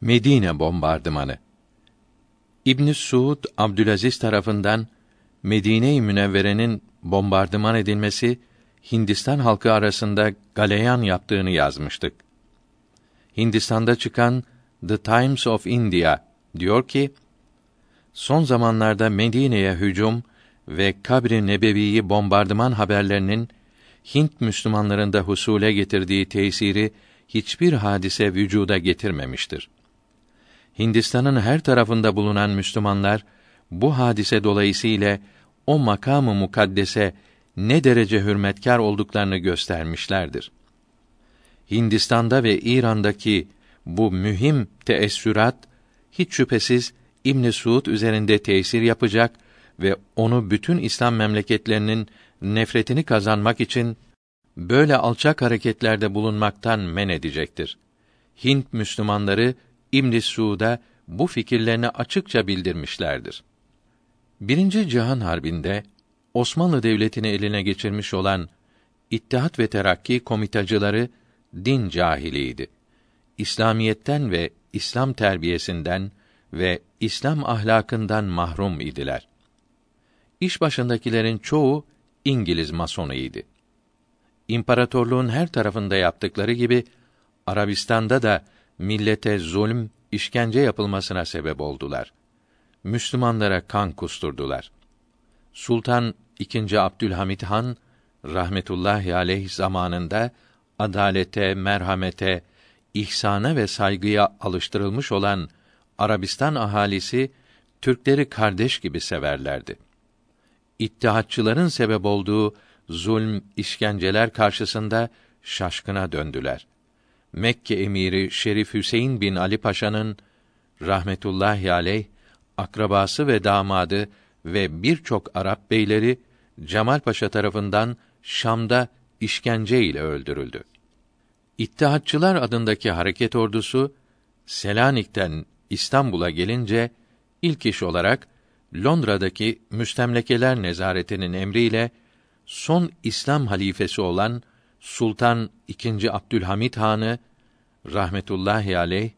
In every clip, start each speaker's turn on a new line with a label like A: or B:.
A: Medine bombardımanı. İbn Suud Abdülaziz tarafından Medine-i Münevvere'nin bombardıman edilmesi Hindistan halkı arasında galeyan yaptığını yazmıştık. Hindistan'da çıkan The Times of India diyor ki, son zamanlarda Medine'ye hücum ve Kabri Nebevi'yi bombardıman haberlerinin Hint Müslümanlarında husule getirdiği tesiri hiçbir hadise vücuda getirmemiştir. Hindistan'ın her tarafında bulunan Müslümanlar bu hadise dolayısıyla o makamı mukaddese ne derece hürmetkar olduklarını göstermişlerdir. Hindistan'da ve İran'daki bu mühim teessürat hiç şüphesiz İbn Suud üzerinde tesir yapacak ve onu bütün İslam memleketlerinin nefretini kazanmak için böyle alçak hareketlerde bulunmaktan men edecektir. Hint Müslümanları İbn Suud'a bu fikirlerini açıkça bildirmişlerdir. Birinci Cihan Harbi'nde Osmanlı Devleti'ni eline geçirmiş olan İttihat ve Terakki komitacıları din cahiliydi. İslamiyetten ve İslam terbiyesinden ve İslam ahlakından mahrum idiler. İş başındakilerin çoğu İngiliz masonuydu. İmparatorluğun her tarafında yaptıkları gibi Arabistan'da da millete zulm, işkence yapılmasına sebep oldular. Müslümanlara kan kusturdular. Sultan II. Abdülhamit Han rahmetullahi aleyh zamanında adalete, merhamete, ihsana ve saygıya alıştırılmış olan Arabistan ahalisi Türkleri kardeş gibi severlerdi. İttihatçıların sebep olduğu zulm, işkenceler karşısında şaşkına döndüler. Mekke emiri Şerif Hüseyin bin Ali Paşa'nın rahmetullahi aleyh akrabası ve damadı ve birçok Arap beyleri Cemal Paşa tarafından Şam'da işkence ile öldürüldü. İttihatçılar adındaki hareket ordusu Selanik'ten İstanbul'a gelince ilk iş olarak Londra'daki müstemlekeler nezaretinin emriyle son İslam halifesi olan Sultan II. Abdülhamit Han'ı rahmetullahi aleyh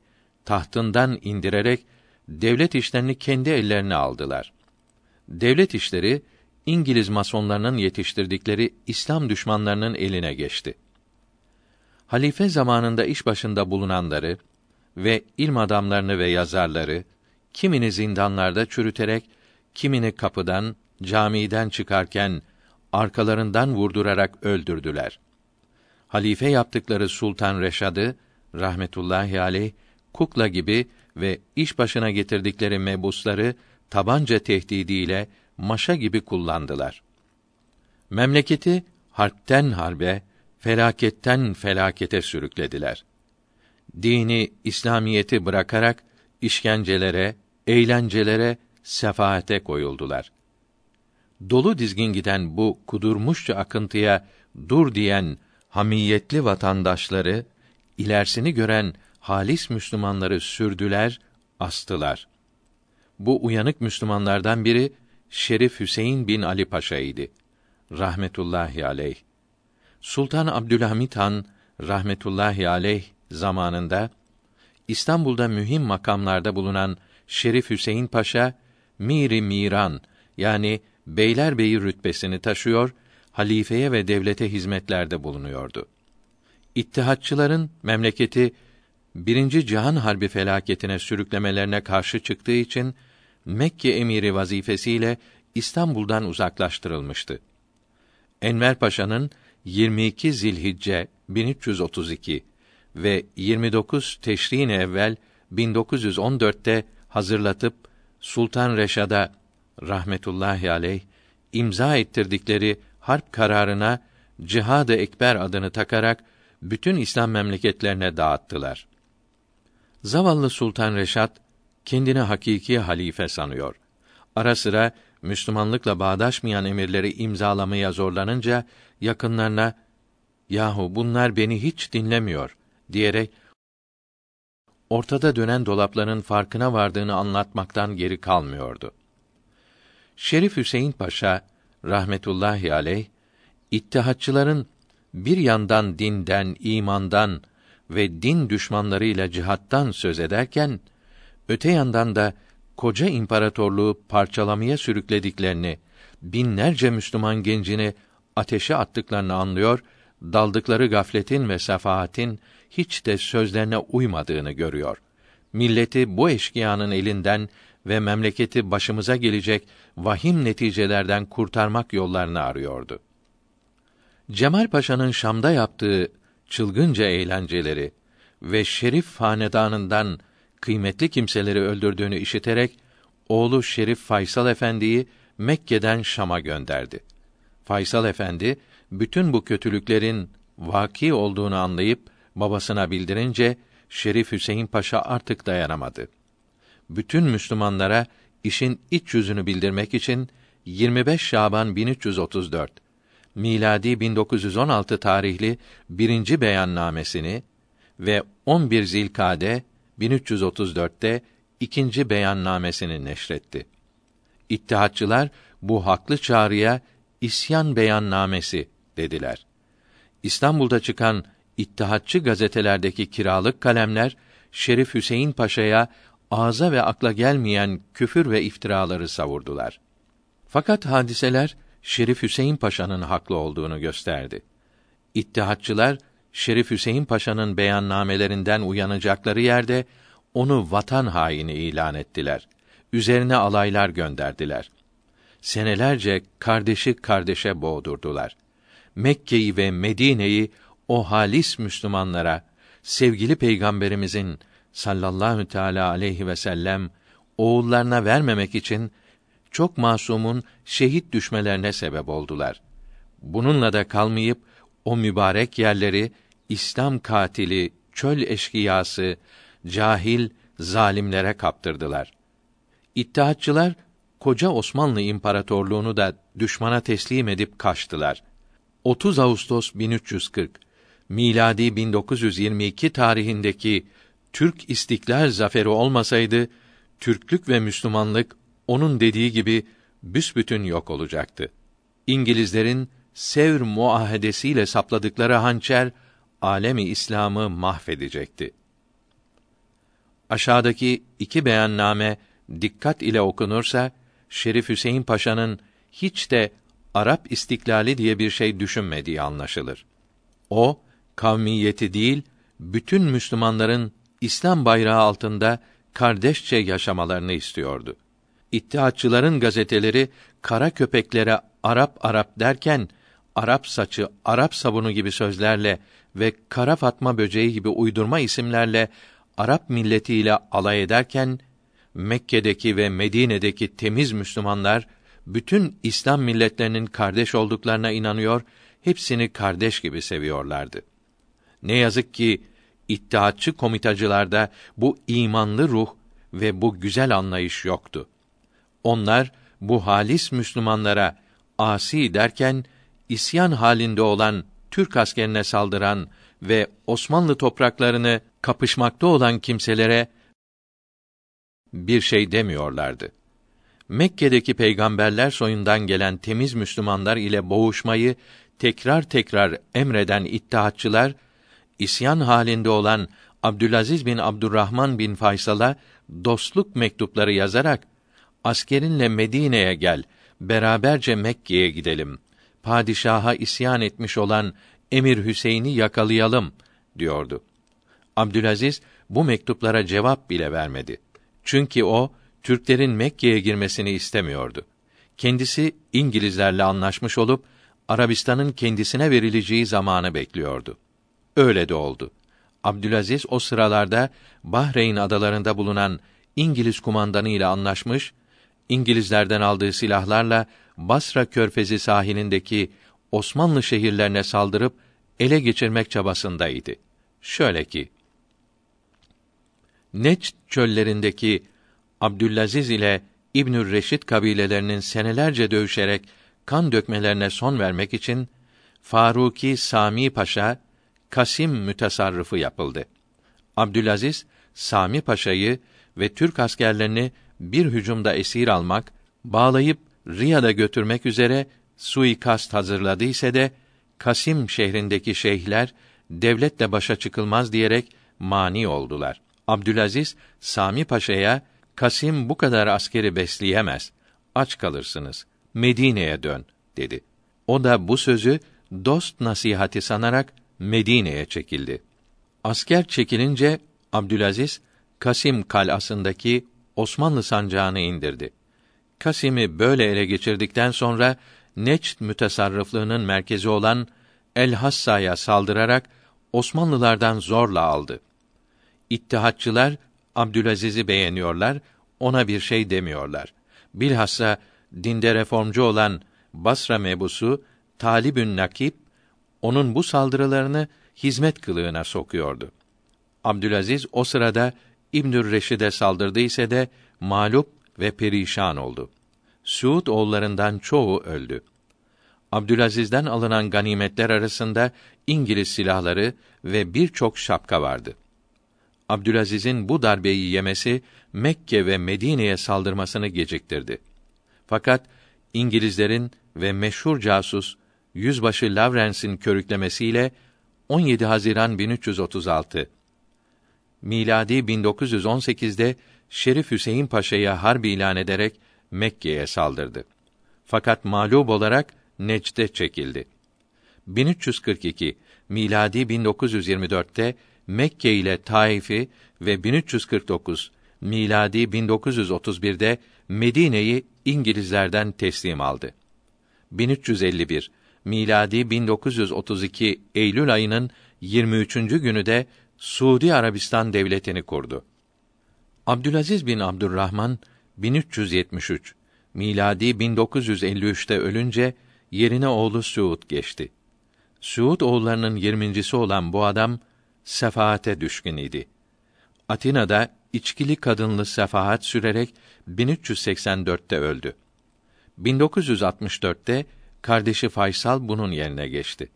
A: tahtından indirerek devlet işlerini kendi ellerine aldılar. Devlet işleri İngiliz masonlarının yetiştirdikleri İslam düşmanlarının eline geçti. Halife zamanında iş başında bulunanları ve ilm adamlarını ve yazarları kimini zindanlarda çürüterek, kimini kapıdan, camiden çıkarken arkalarından vurdurarak öldürdüler. Halife yaptıkları Sultan Reşad'ı rahmetullahi aleyh kukla gibi ve iş başına getirdikleri mebusları tabanca tehdidiyle maşa gibi kullandılar. Memleketi harpten harbe, felaketten felakete sürüklediler. Dini, İslamiyeti bırakarak işkencelere, eğlencelere, sefaate koyuldular. Dolu dizgin giden bu kudurmuşça akıntıya dur diyen hamiyetli vatandaşları ilerisini gören halis Müslümanları sürdüler, astılar. Bu uyanık Müslümanlardan biri Şerif Hüseyin bin Ali Paşa'ydı. Rahmetullahi aleyh. Sultan Abdülhamit Han rahmetullahi aleyh zamanında İstanbul'da mühim makamlarda bulunan Şerif Hüseyin Paşa Miri Miran yani Beylerbeyi rütbesini taşıyor, halifeye ve devlete hizmetlerde bulunuyordu. İttihatçıların memleketi birinci Cihan Harbi felaketine sürüklemelerine karşı çıktığı için Mekke emiri vazifesiyle İstanbul'dan uzaklaştırılmıştı. Enver Paşa'nın 22 Zilhicce 1332 ve 29 Teşrin evvel 1914'te hazırlatıp Sultan Reşad'a rahmetullahi aleyh imza ettirdikleri harp kararına Cihad-ı Ekber adını takarak bütün İslam memleketlerine dağıttılar. Zavallı Sultan Reşat kendini hakiki halife sanıyor. Ara sıra Müslümanlıkla bağdaşmayan emirleri imzalamaya zorlanınca yakınlarına yahu bunlar beni hiç dinlemiyor diyerek ortada dönen dolapların farkına vardığını anlatmaktan geri kalmıyordu. Şerif Hüseyin Paşa rahmetullahi aleyh İttihatçıların bir yandan dinden, imandan, ve din düşmanlarıyla cihattan söz ederken öte yandan da koca imparatorluğu parçalamaya sürüklediklerini, binlerce Müslüman gencini ateşe attıklarını anlıyor, daldıkları gafletin ve sefaatin hiç de sözlerine uymadığını görüyor. Milleti bu eşkıyanın elinden ve memleketi başımıza gelecek vahim neticelerden kurtarmak yollarını arıyordu. Cemal Paşa'nın Şam'da yaptığı çılgınca eğlenceleri ve Şerif hanedanından kıymetli kimseleri öldürdüğünü işiterek oğlu Şerif Faysal Efendi'yi Mekke'den Şam'a gönderdi. Faysal Efendi bütün bu kötülüklerin vaki olduğunu anlayıp babasına bildirince Şerif Hüseyin Paşa artık dayanamadı. Bütün Müslümanlara işin iç yüzünü bildirmek için 25 Şaban 1334 miladi 1916 tarihli birinci beyannamesini ve 11 Zilkade 1334'te ikinci beyannamesini neşretti. İttihatçılar bu haklı çağrıya isyan beyannamesi dediler. İstanbul'da çıkan İttihatçı gazetelerdeki kiralık kalemler Şerif Hüseyin Paşa'ya ağza ve akla gelmeyen küfür ve iftiraları savurdular. Fakat hadiseler Şerif Hüseyin Paşa'nın haklı olduğunu gösterdi. İttihatçılar Şerif Hüseyin Paşa'nın beyannamelerinden uyanacakları yerde onu vatan haini ilan ettiler. Üzerine alaylar gönderdiler. Senelerce kardeşi kardeşe boğdurdular. Mekke'yi ve Medine'yi o halis Müslümanlara sevgili peygamberimizin sallallahu teala aleyhi ve sellem oğullarına vermemek için çok masumun şehit düşmelerine sebep oldular. Bununla da kalmayıp o mübarek yerleri İslam katili, çöl eşkıyası, cahil zalimlere kaptırdılar. İttihatçılar koca Osmanlı İmparatorluğunu da düşmana teslim edip kaçtılar. 30 Ağustos 1340 miladi 1922 tarihindeki Türk İstiklal zaferi olmasaydı Türklük ve Müslümanlık onun dediği gibi büsbütün yok olacaktı. İngilizlerin Sevr muahedesiyle sapladıkları hançer alemi İslam'ı mahvedecekti. Aşağıdaki iki beyanname dikkat ile okunursa Şerif Hüseyin Paşa'nın hiç de Arap istiklali diye bir şey düşünmediği anlaşılır. O kavmiyeti değil, bütün Müslümanların İslam bayrağı altında kardeşçe yaşamalarını istiyordu. İttihatçıların gazeteleri kara köpeklere Arap Arap derken Arap saçı, Arap sabunu gibi sözlerle ve kara fatma böceği gibi uydurma isimlerle Arap milletiyle alay ederken Mekke'deki ve Medine'deki temiz Müslümanlar bütün İslam milletlerinin kardeş olduklarına inanıyor, hepsini kardeş gibi seviyorlardı. Ne yazık ki İttihatçı komitacılarda bu imanlı ruh ve bu güzel anlayış yoktu. Onlar bu halis Müslümanlara asi derken isyan halinde olan Türk askerine saldıran ve Osmanlı topraklarını kapışmakta olan kimselere bir şey demiyorlardı. Mekke'deki peygamberler soyundan gelen temiz Müslümanlar ile boğuşmayı tekrar tekrar emreden ittihatçılar isyan halinde olan Abdülaziz bin Abdurrahman bin Faysal'a dostluk mektupları yazarak askerinle Medine'ye gel, beraberce Mekke'ye gidelim. Padişaha isyan etmiş olan Emir Hüseyin'i yakalayalım diyordu. Abdülaziz bu mektuplara cevap bile vermedi. Çünkü o Türklerin Mekke'ye girmesini istemiyordu. Kendisi İngilizlerle anlaşmış olup Arabistan'ın kendisine verileceği zamanı bekliyordu. Öyle de oldu. Abdülaziz o sıralarda Bahreyn adalarında bulunan İngiliz kumandanı ile anlaşmış, İngilizlerden aldığı silahlarla Basra körfezi sahilindeki Osmanlı şehirlerine saldırıp ele geçirmek çabasındaydı. Şöyle ki Neç çöllerindeki Abdülaziz ile İbnü Reşit kabilelerinin senelerce dövüşerek kan dökmelerine son vermek için Faruki Sami Paşa Kasim mütesarrıfı yapıldı. Abdülaziz Sami Paşa'yı ve Türk askerlerini bir hücumda esir almak, bağlayıp Riyad'a götürmek üzere suikast hazırladı ise de Kasim şehrindeki şeyhler devletle başa çıkılmaz diyerek mani oldular. Abdülaziz Sami Paşa'ya Kasim bu kadar askeri besleyemez. Aç kalırsınız. Medine'ye dön dedi. O da bu sözü dost nasihati sanarak Medine'ye çekildi. Asker çekilince Abdülaziz Kasim kalasındaki Osmanlı sancağını indirdi. Kasim'i böyle ele geçirdikten sonra Neçt mütesarrıflığının merkezi olan El Hassa'ya saldırarak Osmanlılardan zorla aldı. İttihatçılar Abdülaziz'i beğeniyorlar, ona bir şey demiyorlar. Bilhassa dinde reformcu olan Basra mebusu Talibün Nakip onun bu saldırılarını hizmet kılığına sokuyordu. Abdülaziz o sırada İbnü'r Reşid'e saldırdı ise de mağlup ve perişan oldu. Suud oğullarından çoğu öldü. Abdülaziz'den alınan ganimetler arasında İngiliz silahları ve birçok şapka vardı. Abdülaziz'in bu darbeyi yemesi Mekke ve Medine'ye saldırmasını geciktirdi. Fakat İngilizlerin ve meşhur casus Yüzbaşı Lawrence'in körüklemesiyle 17 Haziran 1336 miladi 1918'de Şerif Hüseyin Paşa'ya harp ilan ederek Mekke'ye saldırdı. Fakat mağlup olarak Necd'e çekildi. 1342 miladi 1924'te Mekke ile Taif'i ve 1349 miladi 1931'de Medine'yi İngilizlerden teslim aldı. 1351 miladi 1932 Eylül ayının 23. günü de Suudi Arabistan devletini kurdu. Abdülaziz bin Abdurrahman 1373 miladi 1953'te ölünce yerine oğlu Suud geçti. Suud oğullarının yirmincisi olan bu adam sefaate düşkün idi. Atina'da içkili kadınlı sefahat sürerek 1384'te öldü. 1964'te kardeşi Faysal bunun yerine geçti.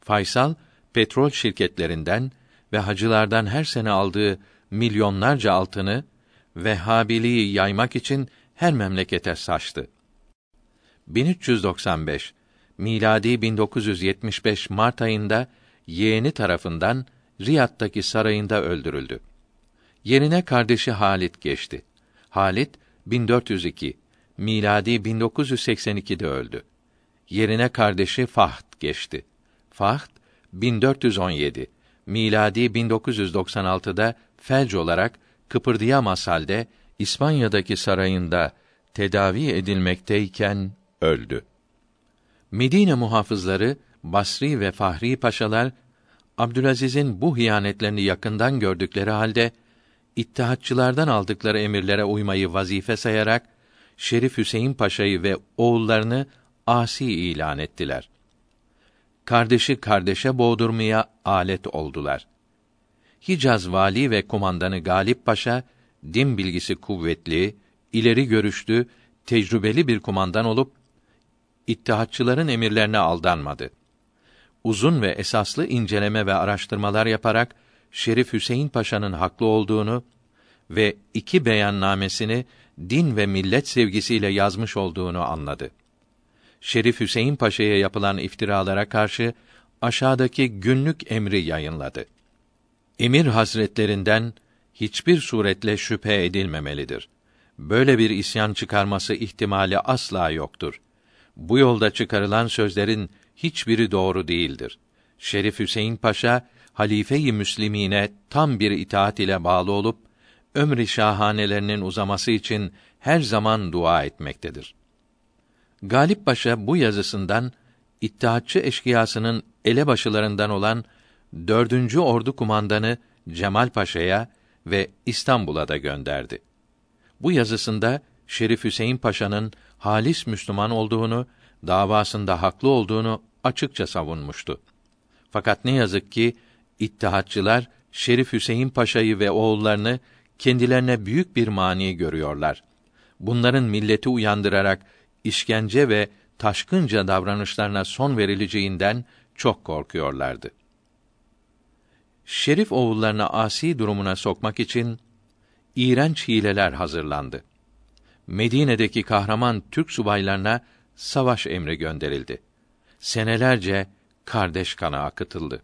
A: Faysal petrol şirketlerinden ve hacılardan her sene aldığı milyonlarca altını Vehhabiliği yaymak için her memlekete saçtı. 1395 miladi 1975 Mart ayında yeğeni tarafından Riyad'daki sarayında öldürüldü. Yerine kardeşi Halit geçti. Halit 1402 miladi 1982'de öldü. Yerine kardeşi Fahd geçti. Fahd 1417 miladi 1996'da felç olarak kıpırdayamaz halde İspanya'daki sarayında tedavi edilmekteyken öldü. Medine muhafızları Basri ve Fahri paşalar Abdülaziz'in bu hiyanetlerini yakından gördükleri halde İttihatçılardan aldıkları emirlere uymayı vazife sayarak Şerif Hüseyin Paşa'yı ve oğullarını asi ilan ettiler. Kardeşi kardeşe boğdurmaya alet oldular. Hicaz vali ve kumandanı Galip Paşa din bilgisi kuvvetli, ileri görüşlü, tecrübeli bir kumandan olup İttihatçıların emirlerine aldanmadı. Uzun ve esaslı inceleme ve araştırmalar yaparak Şerif Hüseyin Paşa'nın haklı olduğunu ve iki beyannamesini din ve millet sevgisiyle yazmış olduğunu anladı. Şerif Hüseyin Paşa'ya yapılan iftiralara karşı aşağıdaki günlük emri yayınladı. Emir hazretlerinden hiçbir suretle şüphe edilmemelidir. Böyle bir isyan çıkarması ihtimali asla yoktur. Bu yolda çıkarılan sözlerin hiçbiri doğru değildir. Şerif Hüseyin Paşa halife-i müslimine tam bir itaat ile bağlı olup ömrü şahanelerinin uzaması için her zaman dua etmektedir. Galip Paşa bu yazısından İttihatçı eşkıyasının elebaşılarından olan dördüncü Ordu kumandanı Cemal Paşa'ya ve İstanbul'a da gönderdi. Bu yazısında Şerif Hüseyin Paşa'nın halis Müslüman olduğunu, davasında haklı olduğunu açıkça savunmuştu. Fakat ne yazık ki İttihatçılar Şerif Hüseyin Paşa'yı ve oğullarını kendilerine büyük bir mani görüyorlar. Bunların milleti uyandırarak işkence ve taşkınca davranışlarına son verileceğinden çok korkuyorlardı. Şerif oğullarını asi durumuna sokmak için iğrenç hileler hazırlandı. Medine'deki kahraman Türk subaylarına savaş emri gönderildi. Senelerce kardeş kanı akıtıldı.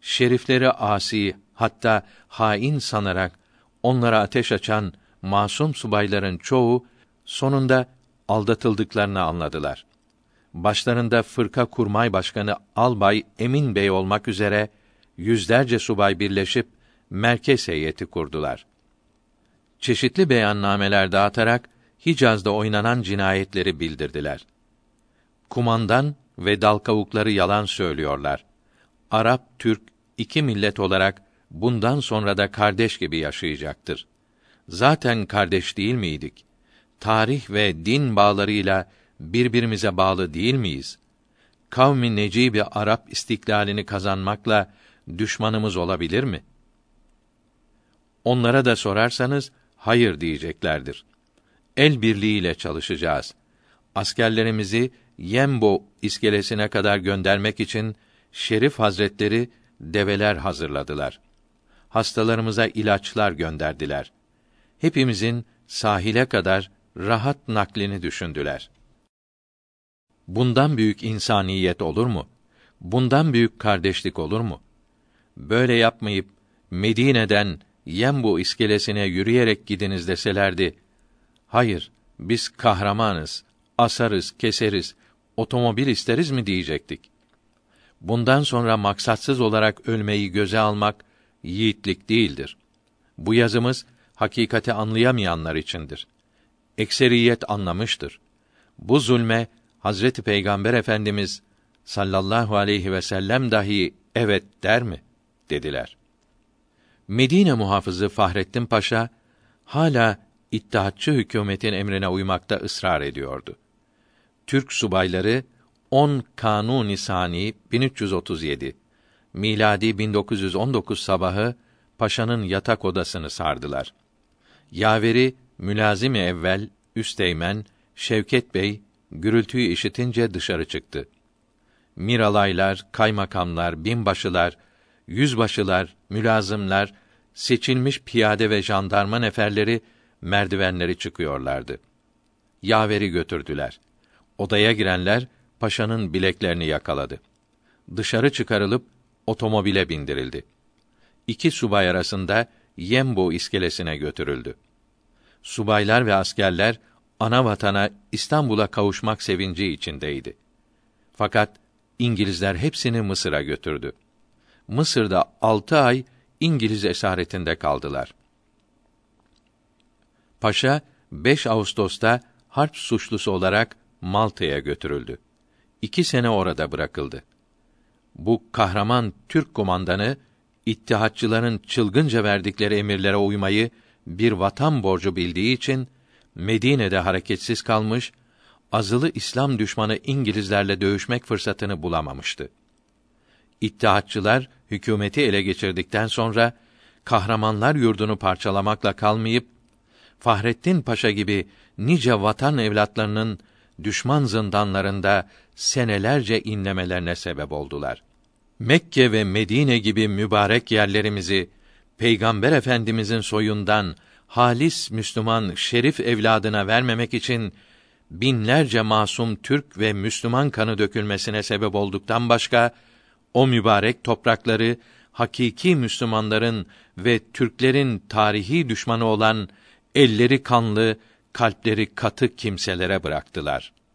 A: şerifleri asi, hatta hain sanarak onlara ateş açan masum subayların çoğu sonunda aldatıldıklarını anladılar. Başlarında fırka kurmay başkanı Albay Emin Bey olmak üzere yüzlerce subay birleşip merkez heyeti kurdular. Çeşitli beyannameler dağıtarak Hicaz'da oynanan cinayetleri bildirdiler. Kumandan ve dal kavukları yalan söylüyorlar. Arap, Türk iki millet olarak bundan sonra da kardeş gibi yaşayacaktır. Zaten kardeş değil miydik? Tarih ve din bağlarıyla birbirimize bağlı değil miyiz? Kavmi Necibi Arap istiklalini kazanmakla düşmanımız olabilir mi? Onlara da sorarsanız hayır diyeceklerdir. El birliğiyle çalışacağız. Askerlerimizi Yembo iskelesine kadar göndermek için Şerif Hazretleri develer hazırladılar. Hastalarımıza ilaçlar gönderdiler. Hepimizin sahile kadar rahat naklini düşündüler. Bundan büyük insaniyet olur mu? Bundan büyük kardeşlik olur mu? Böyle yapmayıp Medine'den Yembu iskelesine yürüyerek gidiniz deselerdi, hayır, biz kahramanız, asarız, keseriz, otomobil isteriz mi diyecektik. Bundan sonra maksatsız olarak ölmeyi göze almak yiğitlik değildir. Bu yazımız hakikati anlayamayanlar içindir. Ekseriyet anlamıştır. Bu zulme Hazreti Peygamber Efendimiz sallallahu aleyhi ve sellem dahi evet der mi? dediler. Medine muhafızı Fahrettin Paşa hala İttihatçı hükümetin emrine uymakta ısrar ediyordu. Türk subayları 10 Kanun Nisani 1337 miladi 1919 sabahı paşanın yatak odasını sardılar. Yaveri mülazimi evvel Üsteğmen Şevket Bey gürültüyü işitince dışarı çıktı. Miralaylar, kaymakamlar, binbaşılar, yüzbaşılar, mülazımlar, seçilmiş piyade ve jandarma neferleri merdivenleri çıkıyorlardı. Yaveri götürdüler. Odaya girenler paşanın bileklerini yakaladı. Dışarı çıkarılıp otomobile bindirildi. İki subay arasında Yembo iskelesine götürüldü. Subaylar ve askerler ana vatana İstanbul'a kavuşmak sevinci içindeydi. Fakat İngilizler hepsini Mısır'a götürdü. Mısır'da altı ay İngiliz esaretinde kaldılar. Paşa 5 Ağustos'ta harp suçlusu olarak Malta'ya götürüldü. İki sene orada bırakıldı. Bu kahraman Türk kumandanı İttihatçıların çılgınca verdikleri emirlere uymayı bir vatan borcu bildiği için Medine'de hareketsiz kalmış, azılı İslam düşmanı İngilizlerle dövüşmek fırsatını bulamamıştı. İttihatçılar hükümeti ele geçirdikten sonra kahramanlar yurdunu parçalamakla kalmayıp Fahrettin Paşa gibi nice vatan evlatlarının düşman zindanlarında senelerce inlemelerine sebep oldular. Mekke ve Medine gibi mübarek yerlerimizi Peygamber Efendimizin soyundan halis Müslüman şerif evladına vermemek için binlerce masum Türk ve Müslüman kanı dökülmesine sebep olduktan başka o mübarek toprakları hakiki Müslümanların ve Türklerin tarihi düşmanı olan elleri kanlı, kalpleri katı kimselere bıraktılar.''